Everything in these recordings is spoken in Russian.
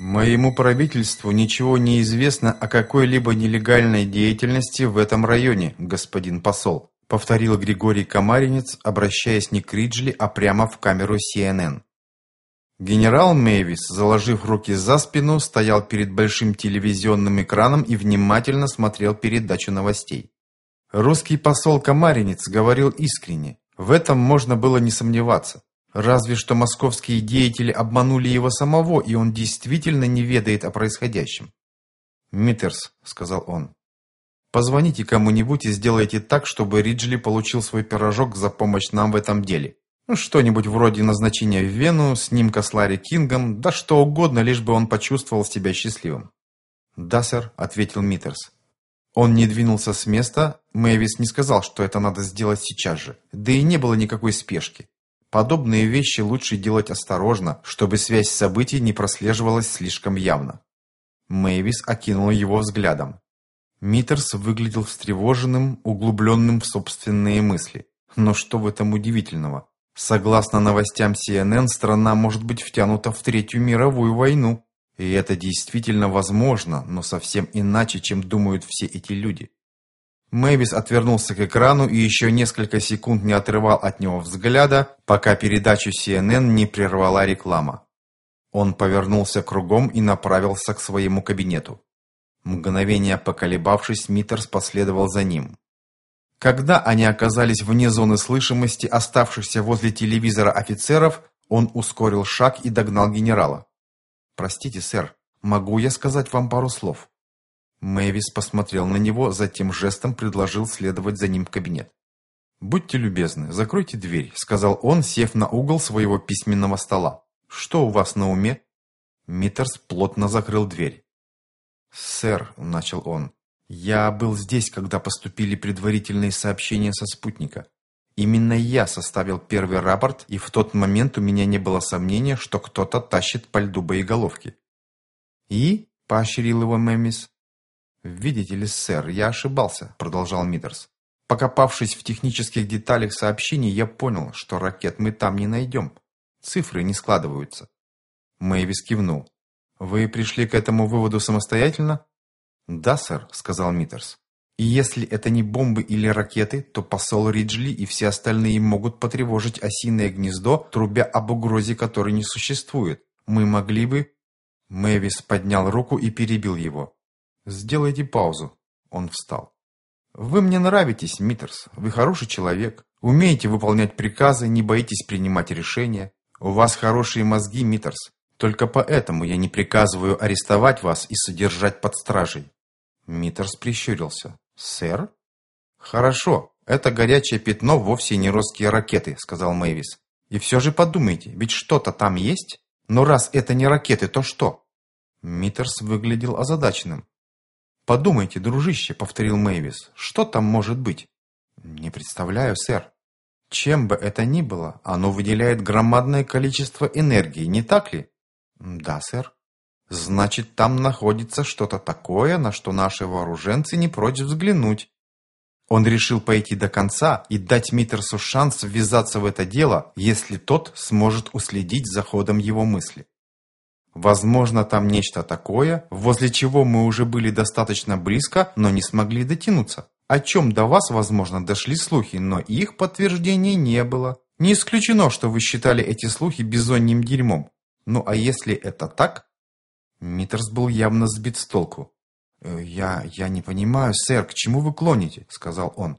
Моему правительству ничего не известно о какой-либо нелегальной деятельности в этом районе, господин посол, повторил Григорий Комаринец, обращаясь не к Риджли, а прямо в камеру CNN. Генерал Мэвис, заложив руки за спину, стоял перед большим телевизионным экраном и внимательно смотрел передачу новостей. Русский посол Комаринец говорил искренне. В этом можно было не сомневаться. Разве что московские деятели обманули его самого, и он действительно не ведает о происходящем. «Миттерс», — сказал он, — «позвоните кому-нибудь и сделайте так, чтобы Риджли получил свой пирожок за помощь нам в этом деле. Ну, что-нибудь вроде назначения в Вену, снимка с Ларри Кингом, да что угодно, лишь бы он почувствовал себя счастливым». «Да, сэр», — ответил Миттерс. Он не двинулся с места, Мэвис не сказал, что это надо сделать сейчас же, да и не было никакой спешки. Подобные вещи лучше делать осторожно, чтобы связь событий не прослеживалась слишком явно. Мэйвис окинул его взглядом. Миттерс выглядел встревоженным, углубленным в собственные мысли. Но что в этом удивительного? Согласно новостям CNN, страна может быть втянута в Третью мировую войну. И это действительно возможно, но совсем иначе, чем думают все эти люди. Мэвис отвернулся к экрану и еще несколько секунд не отрывал от него взгляда, пока передачу CNN не прервала реклама. Он повернулся кругом и направился к своему кабинету. Мгновение поколебавшись, Миттерс последовал за ним. Когда они оказались вне зоны слышимости оставшихся возле телевизора офицеров, он ускорил шаг и догнал генерала. «Простите, сэр, могу я сказать вам пару слов?» Мэвис посмотрел на него, затем жестом предложил следовать за ним в кабинет. «Будьте любезны, закройте дверь», — сказал он, сев на угол своего письменного стола. «Что у вас на уме?» Миттерс плотно закрыл дверь. «Сэр», — начал он, — «я был здесь, когда поступили предварительные сообщения со спутника. Именно я составил первый рапорт, и в тот момент у меня не было сомнения, что кто-то тащит по льду боеголовки». «И?» — поощрил его Мэмис. «Видите ли, сэр, я ошибался», — продолжал Миттерс. «Покопавшись в технических деталях сообщений, я понял, что ракет мы там не найдем. Цифры не складываются». Мэйвис кивнул. «Вы пришли к этому выводу самостоятельно?» «Да, сэр», — сказал Миттерс. «И если это не бомбы или ракеты, то посол Риджли и все остальные могут потревожить осиное гнездо, трубя об угрозе, которой не существует. Мы могли бы...» Мэвис поднял руку и перебил его. «Сделайте паузу». Он встал. «Вы мне нравитесь, Миттерс. Вы хороший человек. Умеете выполнять приказы, не боитесь принимать решения. У вас хорошие мозги, Миттерс. Только поэтому я не приказываю арестовать вас и содержать под стражей». Миттерс прищурился. «Сэр?» «Хорошо. Это горячее пятно вовсе не русские ракеты», — сказал Мэйвис. «И все же подумайте, ведь что-то там есть? Но раз это не ракеты, то что?» Миттерс выглядел озадаченным. «Подумайте, дружище», — повторил Мэйвис, — «что там может быть?» «Не представляю, сэр». «Чем бы это ни было, оно выделяет громадное количество энергии, не так ли?» «Да, сэр». «Значит, там находится что-то такое, на что наши вооруженцы не прочь взглянуть». Он решил пойти до конца и дать Миттерсу шанс ввязаться в это дело, если тот сможет уследить за ходом его мысли. Возможно, там нечто такое, возле чего мы уже были достаточно близко, но не смогли дотянуться. О чем до вас, возможно, дошли слухи, но их подтверждений не было. Не исключено, что вы считали эти слухи бизонним дерьмом. Ну а если это так? Миттерс был явно сбит с толку. «Э, «Я... я не понимаю, сэр, к чему вы клоните?» — сказал он.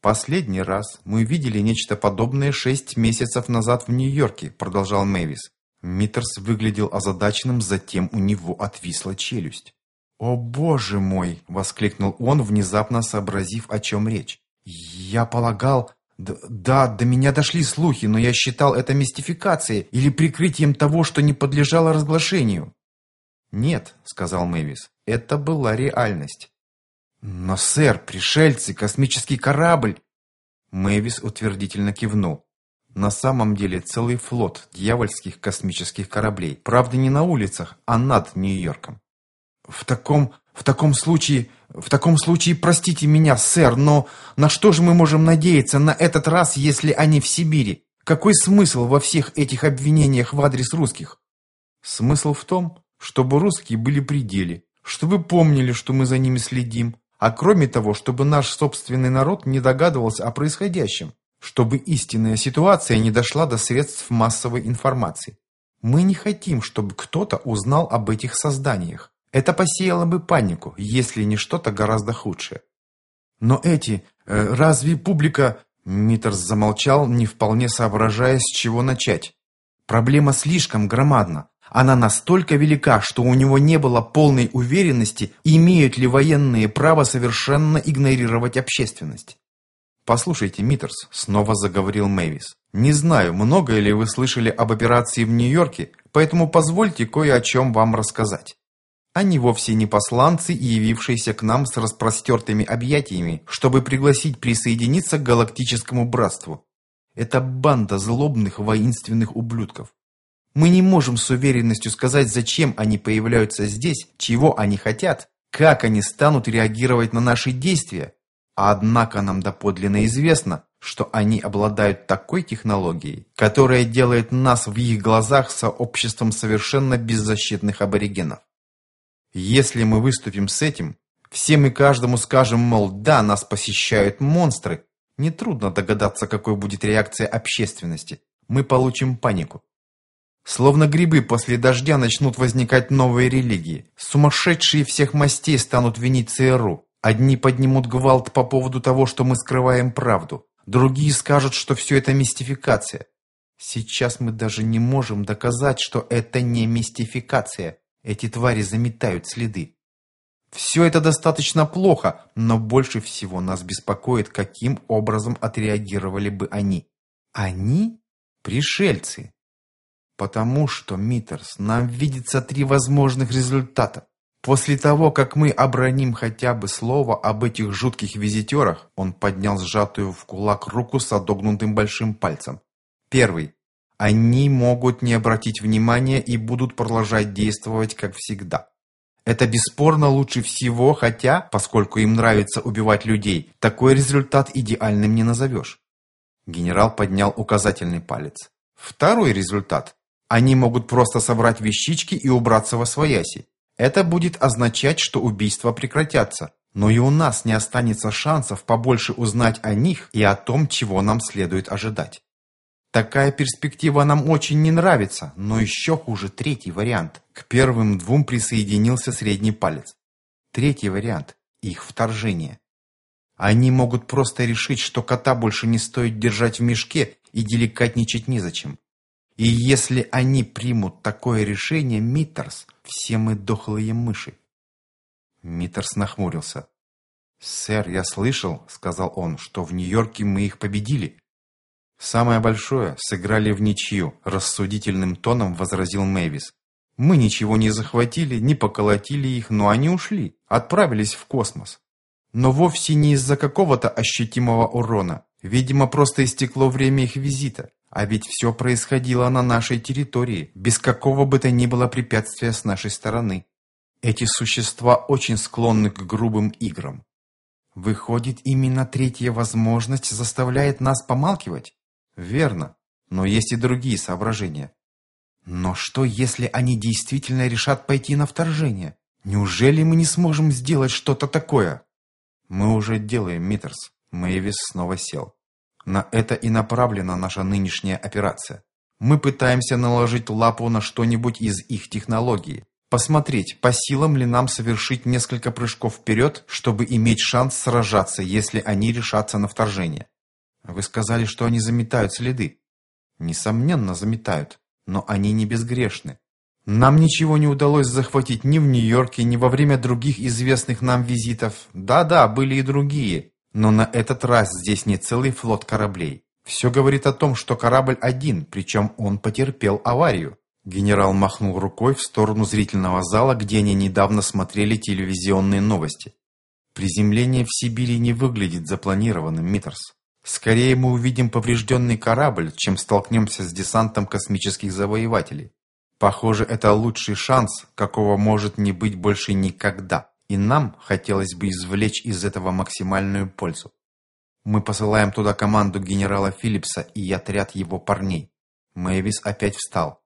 «Последний раз мы видели нечто подобное шесть месяцев назад в Нью-Йорке», — продолжал Мэвис. Миттерс выглядел озадаченным, затем у него отвисла челюсть. «О, боже мой!» — воскликнул он, внезапно сообразив, о чем речь. «Я полагал... Да, до меня дошли слухи, но я считал это мистификацией или прикрытием того, что не подлежало разглашению». «Нет», — сказал Мэвис, — «это была реальность». «Но, сэр, пришельцы, космический корабль...» Мэвис утвердительно кивнул. На самом деле целый флот дьявольских космических кораблей. Правда, не на улицах, а над Нью-Йорком. В таком, в таком случае, в таком случае, простите меня, сэр, но на что же мы можем надеяться на этот раз, если они в Сибири? Какой смысл во всех этих обвинениях в адрес русских? Смысл в том, чтобы русские были при деле, чтобы помнили, что мы за ними следим, а кроме того, чтобы наш собственный народ не догадывался о происходящем, чтобы истинная ситуация не дошла до средств массовой информации. Мы не хотим, чтобы кто-то узнал об этих созданиях. Это посеяло бы панику, если не что-то гораздо худшее. Но эти... Э, разве публика... Миттерс замолчал, не вполне соображая, с чего начать. Проблема слишком громадна. Она настолько велика, что у него не было полной уверенности, имеют ли военные право совершенно игнорировать общественность. «Послушайте, Миттерс», — снова заговорил Мэвис. «Не знаю, много ли вы слышали об операции в Нью-Йорке, поэтому позвольте кое о чем вам рассказать. Они вовсе не посланцы, явившиеся к нам с распростертыми объятиями, чтобы пригласить присоединиться к галактическому братству. Это банда злобных воинственных ублюдков. Мы не можем с уверенностью сказать, зачем они появляются здесь, чего они хотят, как они станут реагировать на наши действия. Однако нам доподлинно известно, что они обладают такой технологией, которая делает нас в их глазах сообществом совершенно беззащитных аборигенов. Если мы выступим с этим, всем и каждому скажем, мол, да, нас посещают монстры, нетрудно догадаться, какой будет реакция общественности. Мы получим панику. Словно грибы после дождя начнут возникать новые религии. Сумасшедшие всех мастей станут винить ЦРУ. Одни поднимут гвалт по поводу того, что мы скрываем правду. Другие скажут, что все это мистификация. Сейчас мы даже не можем доказать, что это не мистификация. Эти твари заметают следы. Все это достаточно плохо, но больше всего нас беспокоит, каким образом отреагировали бы они. Они? Пришельцы. Потому что, Миттерс, нам видится три возможных результата. После того, как мы оброним хотя бы слово об этих жутких визитерах, он поднял сжатую в кулак руку с отогнутым большим пальцем. Первый. Они могут не обратить внимания и будут продолжать действовать, как всегда. Это бесспорно лучше всего, хотя, поскольку им нравится убивать людей, такой результат идеальным не назовешь. Генерал поднял указательный палец. Второй результат. Они могут просто собрать вещички и убраться во свояси. Это будет означать, что убийства прекратятся. Но и у нас не останется шансов побольше узнать о них и о том, чего нам следует ожидать. Такая перспектива нам очень не нравится, но еще хуже третий вариант. К первым двум присоединился средний палец. Третий вариант – их вторжение. Они могут просто решить, что кота больше не стоит держать в мешке и деликатничать незачем. И если они примут такое решение, Миттерс, все мы дохлые мыши. Миттерс нахмурился. «Сэр, я слышал, — сказал он, — что в Нью-Йорке мы их победили. «Самое большое сыграли в ничью», – рассудительным тоном возразил Мэвис. «Мы ничего не захватили, не поколотили их, но они ушли, отправились в космос. Но вовсе не из-за какого-то ощутимого урона. Видимо, просто истекло время их визита. А ведь все происходило на нашей территории, без какого бы то ни было препятствия с нашей стороны. Эти существа очень склонны к грубым играм. Выходит, именно третья возможность заставляет нас помалкивать? Верно, но есть и другие соображения. Но что, если они действительно решат пойти на вторжение? Неужели мы не сможем сделать что-то такое? Мы уже делаем, Миттерс. Мэйвис снова сел. На это и направлена наша нынешняя операция. Мы пытаемся наложить лапу на что-нибудь из их технологии. Посмотреть, по силам ли нам совершить несколько прыжков вперед, чтобы иметь шанс сражаться, если они решатся на вторжение. Вы сказали, что они заметают следы. Несомненно, заметают, но они не безгрешны. Нам ничего не удалось захватить ни в Нью-Йорке, ни во время других известных нам визитов. Да-да, были и другие, но на этот раз здесь не целый флот кораблей. Все говорит о том, что корабль один, причем он потерпел аварию. Генерал махнул рукой в сторону зрительного зала, где они недавно смотрели телевизионные новости. Приземление в Сибири не выглядит запланированным, Миттерс. Скорее мы увидим поврежденный корабль, чем столкнемся с десантом космических завоевателей. Похоже, это лучший шанс, какого может не быть больше никогда. И нам хотелось бы извлечь из этого максимальную пользу. Мы посылаем туда команду генерала Филлипса и отряд его парней. Мэвис опять встал.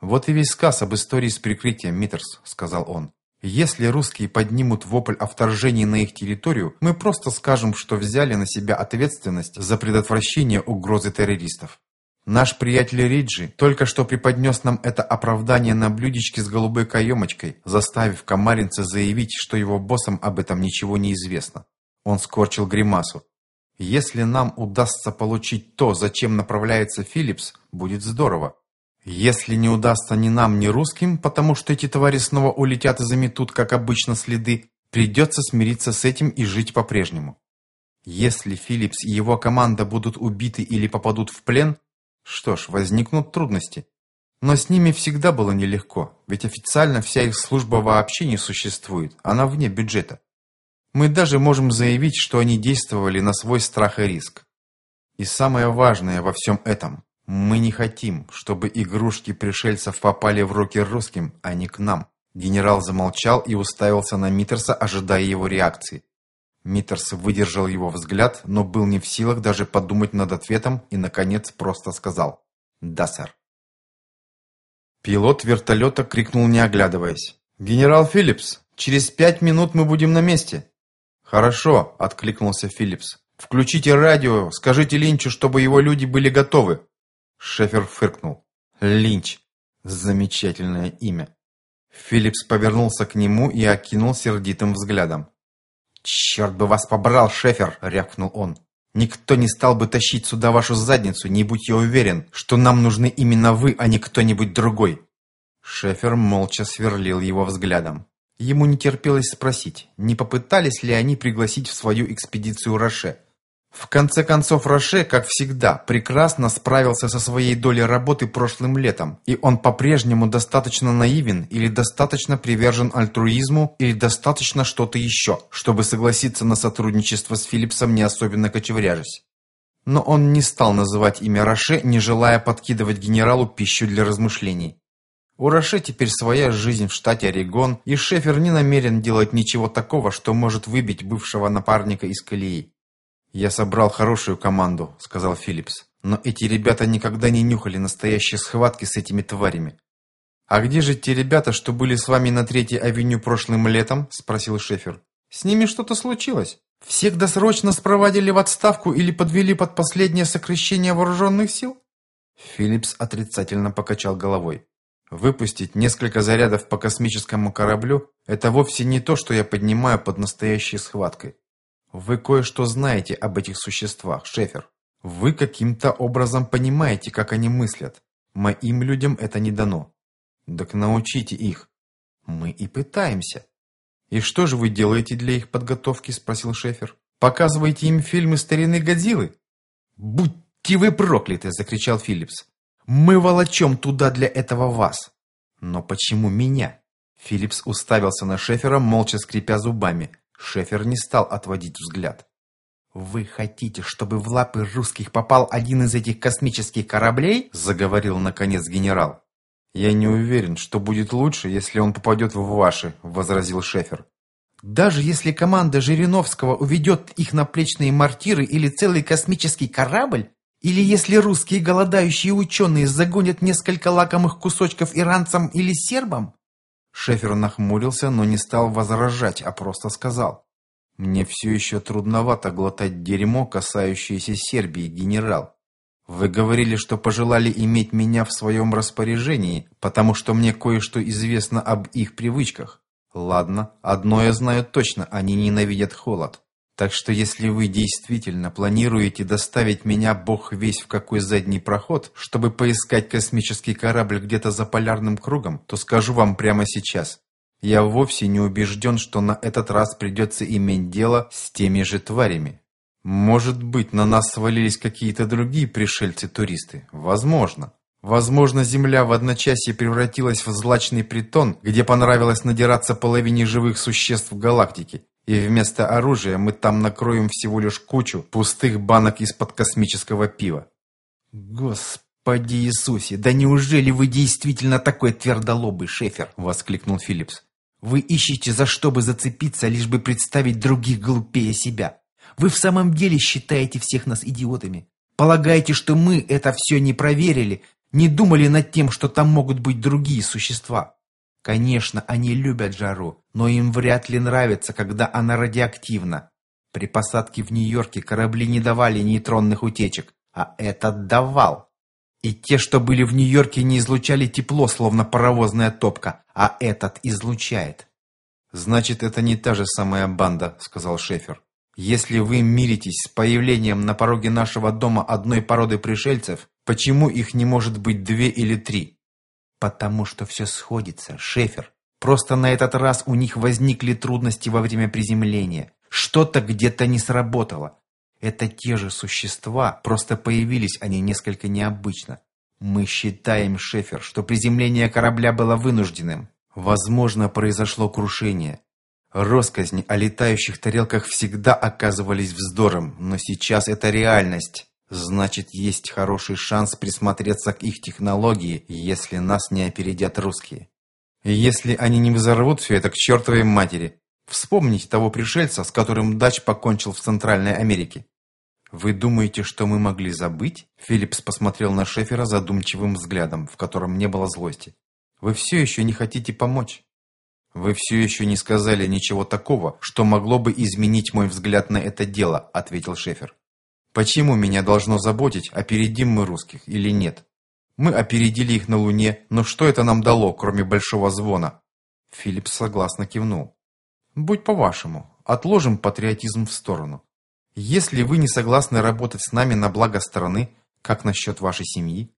«Вот и весь сказ об истории с прикрытием, Миттерс», — сказал он. «Если русские поднимут вопль о вторжении на их территорию, мы просто скажем, что взяли на себя ответственность за предотвращение угрозы террористов. Наш приятель Риджи только что преподнес нам это оправдание на блюдечке с голубой каемочкой, заставив комаринца заявить, что его боссам об этом ничего не известно. Он скорчил гримасу. Если нам удастся получить то, зачем направляется Филлипс, будет здорово. Если не удастся ни нам, ни русским, потому что эти твари снова улетят и заметут, как обычно, следы, придется смириться с этим и жить по-прежнему. Если Филлипс и его команда будут убиты или попадут в плен, что ж, возникнут трудности. Но с ними всегда было нелегко, ведь официально вся их служба вообще не существует, она вне бюджета. Мы даже можем заявить, что они действовали на свой страх и риск. И самое важное во всем этом, мы не хотим, чтобы игрушки пришельцев попали в руки русским, а не к нам. Генерал замолчал и уставился на Миттерса, ожидая его реакции. Миттерс выдержал его взгляд, но был не в силах даже подумать над ответом и, наконец, просто сказал «Да, сэр». Пилот вертолета крикнул, не оглядываясь. «Генерал Филлипс, через пять минут мы будем на месте». «Хорошо», — откликнулся Филлипс. «Включите радио, скажите Линчу, чтобы его люди были готовы». Шефер фыркнул. «Линч. Замечательное имя». Филлипс повернулся к нему и окинул сердитым взглядом. «Черт бы вас побрал, Шефер!» — рявкнул он. «Никто не стал бы тащить сюда вашу задницу, не будь я уверен, что нам нужны именно вы, а не кто-нибудь другой!» Шефер молча сверлил его взглядом. Ему не терпелось спросить, не попытались ли они пригласить в свою экспедицию Роше. В конце концов, Роше, как всегда, прекрасно справился со своей долей работы прошлым летом, и он по-прежнему достаточно наивен или достаточно привержен альтруизму или достаточно что-то еще, чтобы согласиться на сотрудничество с Филлипсом, не особенно кочевряжась. Но он не стал называть имя Роше, не желая подкидывать генералу пищу для размышлений. У Роше теперь своя жизнь в штате Орегон, и Шефер не намерен делать ничего такого, что может выбить бывшего напарника из колеи. «Я собрал хорошую команду», — сказал Филлипс. «Но эти ребята никогда не нюхали настоящие схватки с этими тварями». «А где же те ребята, что были с вами на Третьей авеню прошлым летом?» — спросил Шефер. «С ними что-то случилось? Всех досрочно спровадили в отставку или подвели под последнее сокращение вооруженных сил?» Филлипс отрицательно покачал головой. «Выпустить несколько зарядов по космическому кораблю — это вовсе не то, что я поднимаю под настоящей схваткой. Вы кое-что знаете об этих существах, Шефер. Вы каким-то образом понимаете, как они мыслят. Моим людям это не дано. Так научите их. Мы и пытаемся. И что же вы делаете для их подготовки, спросил Шефер. Показываете им фильмы старины Годзиллы? Будьте вы прокляты, закричал Филлипс. Мы волочем туда для этого вас. Но почему меня? Филлипс уставился на Шефера, молча скрипя зубами. Шефер не стал отводить взгляд. «Вы хотите, чтобы в лапы русских попал один из этих космических кораблей?» заговорил наконец генерал. «Я не уверен, что будет лучше, если он попадет в ваши», возразил Шефер. «Даже если команда Жириновского уведет их на плечные мортиры или целый космический корабль? Или если русские голодающие ученые загонят несколько лакомых кусочков иранцам или сербам? Шефер нахмурился, но не стал возражать, а просто сказал. «Мне все еще трудновато глотать дерьмо, касающееся Сербии, генерал. Вы говорили, что пожелали иметь меня в своем распоряжении, потому что мне кое-что известно об их привычках. Ладно, одно я знаю точно, они ненавидят холод. Так что если вы действительно планируете доставить меня бог весь в какой задний проход, чтобы поискать космический корабль где-то за полярным кругом, то скажу вам прямо сейчас. Я вовсе не убежден, что на этот раз придется иметь дело с теми же тварями. Может быть, на нас свалились какие-то другие пришельцы-туристы? Возможно. Возможно, Земля в одночасье превратилась в злачный притон, где понравилось надираться половине живых существ в галактике, и вместо оружия мы там накроем всего лишь кучу пустых банок из-под космического пива. Господи Иисусе, да неужели вы действительно такой твердолобый, Шефер? Воскликнул Филлипс. Вы ищете за что бы зацепиться, лишь бы представить других глупее себя. Вы в самом деле считаете всех нас идиотами? Полагаете, что мы это все не проверили, Не думали над тем, что там могут быть другие существа? Конечно, они любят жару, но им вряд ли нравится, когда она радиоактивна. При посадке в Нью-Йорке корабли не давали нейтронных утечек, а этот давал. И те, что были в Нью-Йорке, не излучали тепло, словно паровозная топка, а этот излучает. «Значит, это не та же самая банда», — сказал Шефер. «Если вы миритесь с появлением на пороге нашего дома одной породы пришельцев, почему их не может быть две или три?» Потому что все сходится, Шефер. Просто на этот раз у них возникли трудности во время приземления. Что-то где-то не сработало. Это те же существа, просто появились они несколько необычно. Мы считаем, Шефер, что приземление корабля было вынужденным. Возможно, произошло крушение. Росказни о летающих тарелках всегда оказывались вздором, но сейчас это реальность. Значит, есть хороший шанс присмотреться к их технологии, если нас не опередят русские. если они не взорвут все это к чертовой матери. Вспомните того пришельца, с которым Дач покончил в Центральной Америке. «Вы думаете, что мы могли забыть?» Филлипс посмотрел на Шефера задумчивым взглядом, в котором не было злости. «Вы все еще не хотите помочь?» «Вы все еще не сказали ничего такого, что могло бы изменить мой взгляд на это дело», ответил Шефер. Почему меня должно заботить, опередим мы русских или нет? Мы опередили их на Луне, но что это нам дало, кроме большого звона? Филипп согласно кивнул. Будь по-вашему, отложим патриотизм в сторону. Если вы не согласны работать с нами на благо страны, как насчет вашей семьи?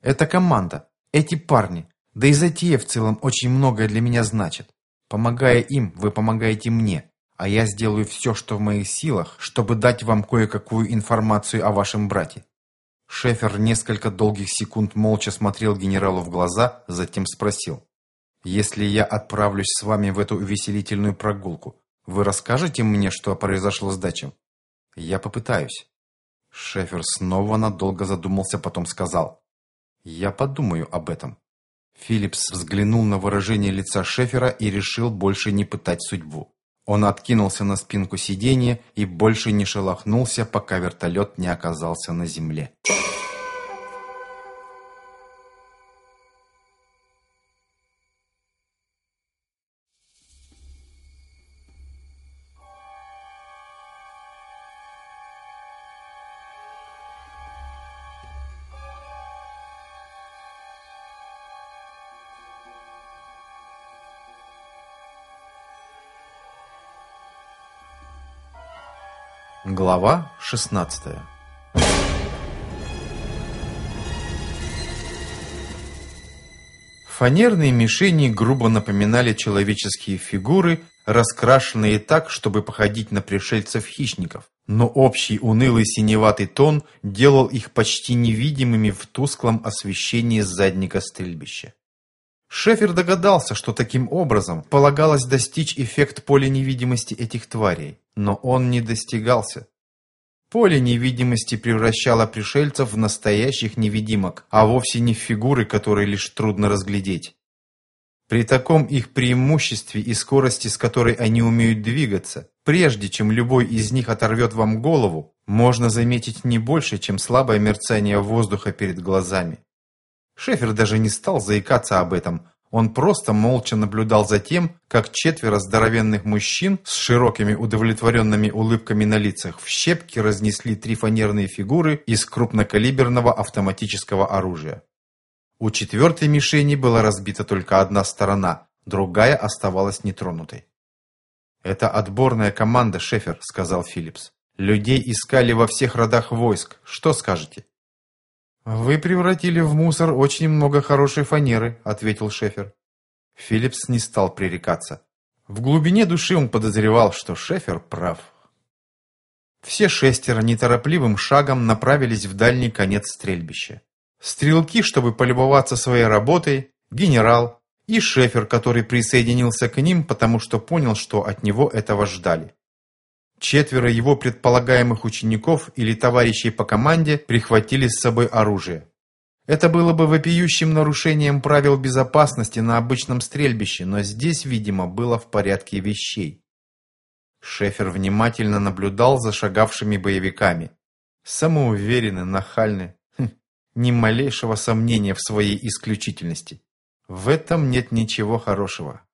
Это команда, эти парни, да и затея в целом очень многое для меня значит. Помогая им, вы помогаете мне а я сделаю все, что в моих силах, чтобы дать вам кое-какую информацию о вашем брате». Шефер несколько долгих секунд молча смотрел генералу в глаза, затем спросил. «Если я отправлюсь с вами в эту увеселительную прогулку, вы расскажете мне, что произошло с дачем?» «Я попытаюсь». Шефер снова надолго задумался, потом сказал. «Я подумаю об этом». Филлипс взглянул на выражение лица Шефера и решил больше не пытать судьбу. Он откинулся на спинку сиденья и больше не шелохнулся, пока вертолет не оказался на земле. Глава 16 Фанерные мишени грубо напоминали человеческие фигуры, раскрашенные так, чтобы походить на пришельцев-хищников. Но общий унылый синеватый тон делал их почти невидимыми в тусклом освещении задника стрельбища. Шефер догадался, что таким образом полагалось достичь эффект поля невидимости этих тварей, но он не достигался. Поле невидимости превращало пришельцев в настоящих невидимок, а вовсе не в фигуры, которые лишь трудно разглядеть. При таком их преимуществе и скорости, с которой они умеют двигаться, прежде чем любой из них оторвет вам голову, можно заметить не больше, чем слабое мерцание воздуха перед глазами. Шефер даже не стал заикаться об этом. Он просто молча наблюдал за тем, как четверо здоровенных мужчин с широкими удовлетворенными улыбками на лицах в щепки разнесли три фанерные фигуры из крупнокалиберного автоматического оружия. У четвертой мишени была разбита только одна сторона, другая оставалась нетронутой. «Это отборная команда, Шефер», — сказал Филлипс. «Людей искали во всех родах войск. Что скажете?» «Вы превратили в мусор очень много хорошей фанеры», — ответил Шефер. Филлипс не стал пререкаться. В глубине души он подозревал, что Шефер прав. Все шестеро неторопливым шагом направились в дальний конец стрельбища. Стрелки, чтобы полюбоваться своей работой, генерал и Шефер, который присоединился к ним, потому что понял, что от него этого ждали. Четверо его предполагаемых учеников или товарищей по команде прихватили с собой оружие. Это было бы вопиющим нарушением правил безопасности на обычном стрельбище, но здесь, видимо, было в порядке вещей. Шефер внимательно наблюдал за шагавшими боевиками. Самоуверенны, нахальны. Хм, ни малейшего сомнения в своей исключительности. В этом нет ничего хорошего.